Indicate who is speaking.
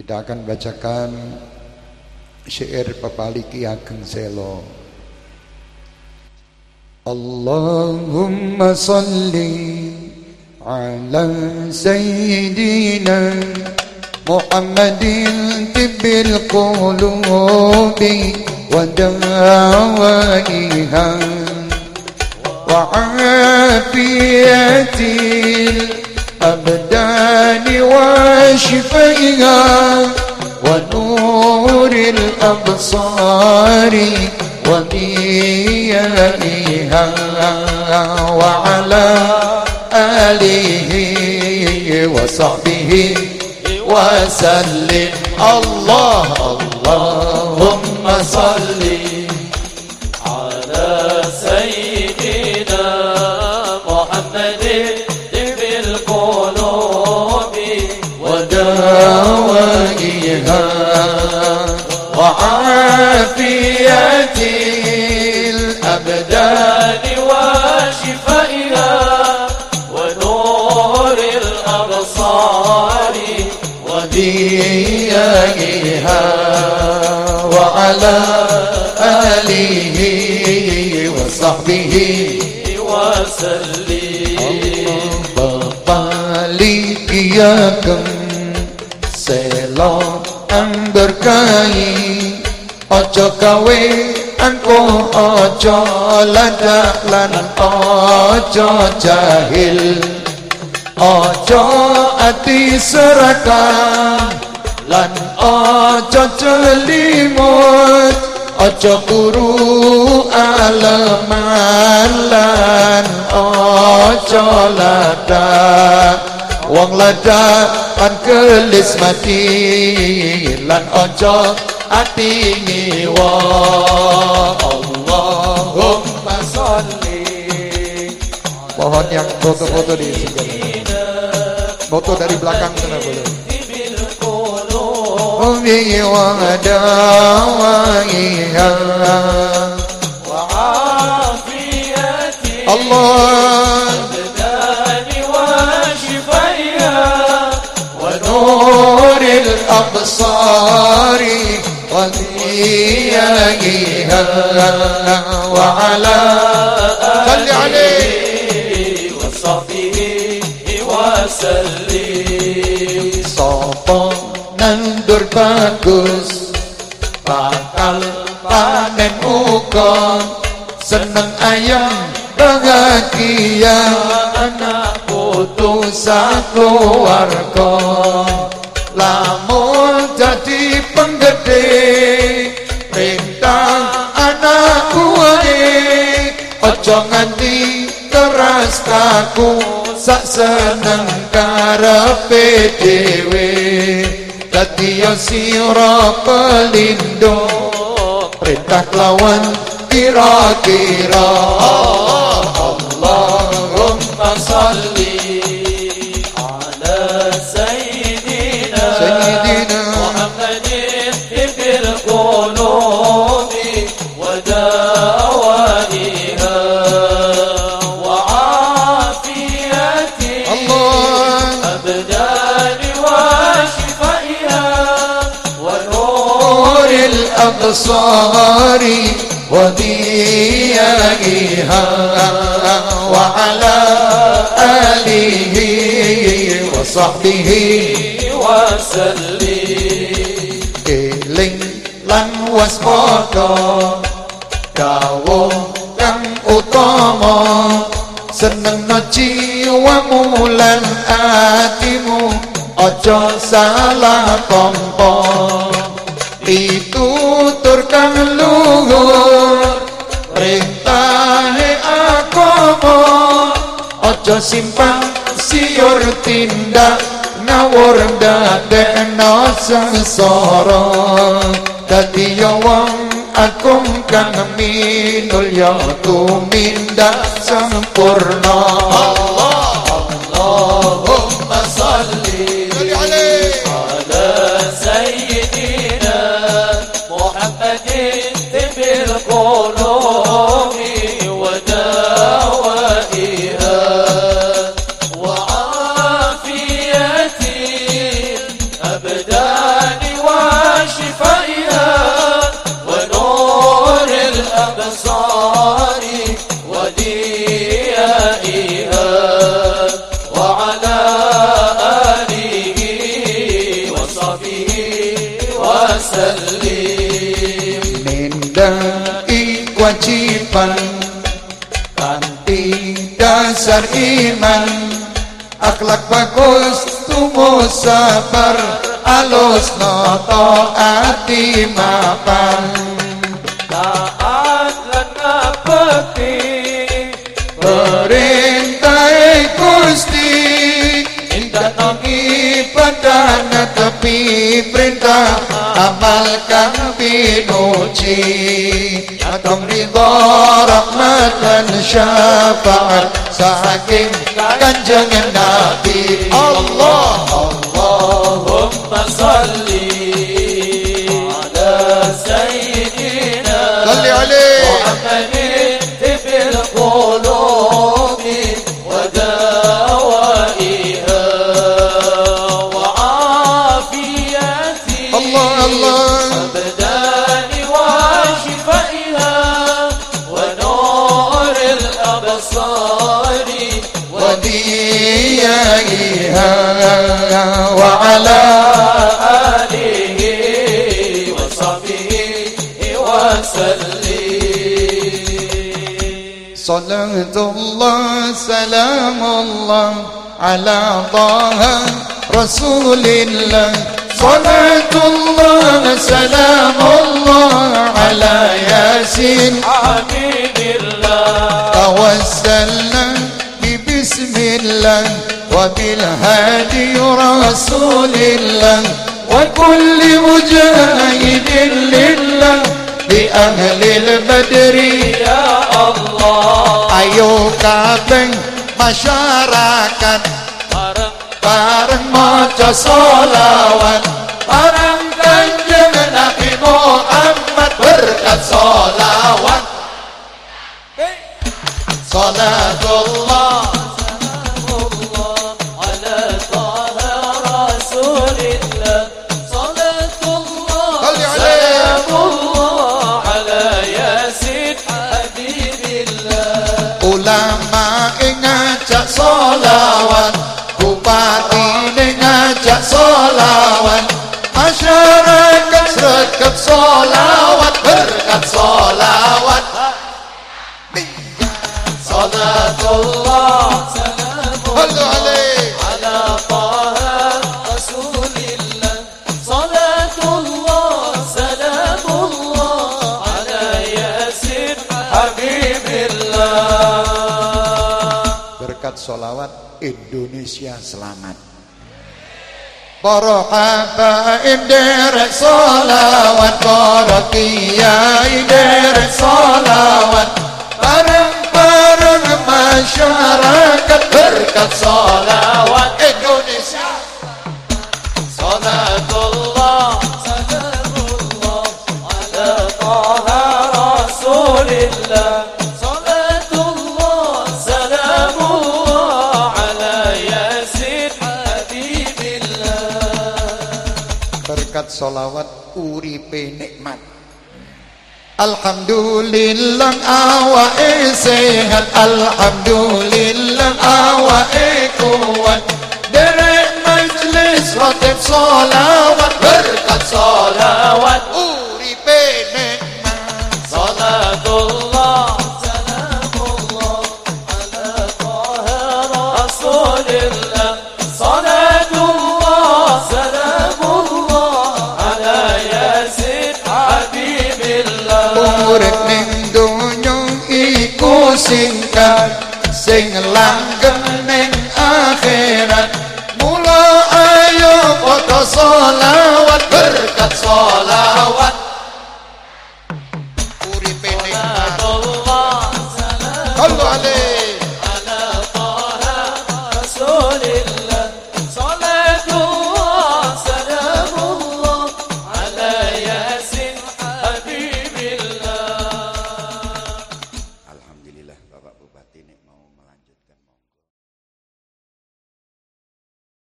Speaker 1: Kita akan bacakan syair Papaliki Ageng Selo. Allahumma salli ala sayyidina Muhammadin tibbil qulubi wa dawaiha wa afiyatil abdani وشفيها ونور الأبصار وضيائها وعلى آله وصحبه وسلم. الله اللهم صلِّ وعافية وديائها وعلى آله وصحبه وسلم بطالك ياكم سلام berkahi Ojo kawe angko ojo ladak lan ojo jahil Ojo ati seraka lan ojo celimut. Ojo kuru aleman lan ojo ladak Wong lada kan kelis mati lan ojo ati ngiwa. Allahumma Pohon yang foto-foto di sini Foto dari belakang sana boleh Umi wa dawaiha Allah الأبصار وضيائها وعلى صل عليه bagus. Bakal panen uga Seneng ayam bahagia. Anak putus keluarga. Lamun jadi penggede perintah anak kuwe ojo nganti keras kaku sak seneng karepe dhewe dadi yo sira pelindung perintah lawan kira-kira. Allahumma salli الأبصار وضيائها وعلى آله وصحبه وسلم إلين لن waspada dawuh kang utama seneng jiwamu lan atimu aja salah tampa dituturkan luhur perintahe agama aja simpang siur tindak ngawur dadekno sengsara. Dadi yo wong agung kang minul ya tumindak sempurna
Speaker 2: salim
Speaker 1: Minda ikwajiban Panti dasar iman. Akhlak bagus tumo sabar Alus noto ati mapan.
Speaker 2: Taat lana peti
Speaker 1: Perintah ikhlas Indah tongi pada tepi perintah amal kang pinuci Atom rido rahmat dan syafaat Saking kanjeng Nabi. Allah
Speaker 2: Allahumma
Speaker 1: salli وعلى
Speaker 2: آله وصحبه وسلم.
Speaker 1: صلاة الله سلام الله على طه رسول الله. صلاة الله سلام الله على ياسين.
Speaker 2: حبيب الله.
Speaker 1: توسلنا ببسم الله. وفي الهادي رسول الله وكل مجاهد لله بأهل البدر.
Speaker 2: يا الله.
Speaker 1: أيوك بين مشاركة بارك ماتش صلوات بارك
Speaker 2: كنجن نبي محمد. بركة صلوات صلاة الله.
Speaker 1: Berkat solawat Indonesia selamat. Para kata inderek solawat, para kiai inderek solawat, bareng bareng masyarakat berkat solawat. Berkat solawat uripe nikmat Alhamdulillah awake sehat Alhamdulillah awake kuat Derek majlis rotib solawat sing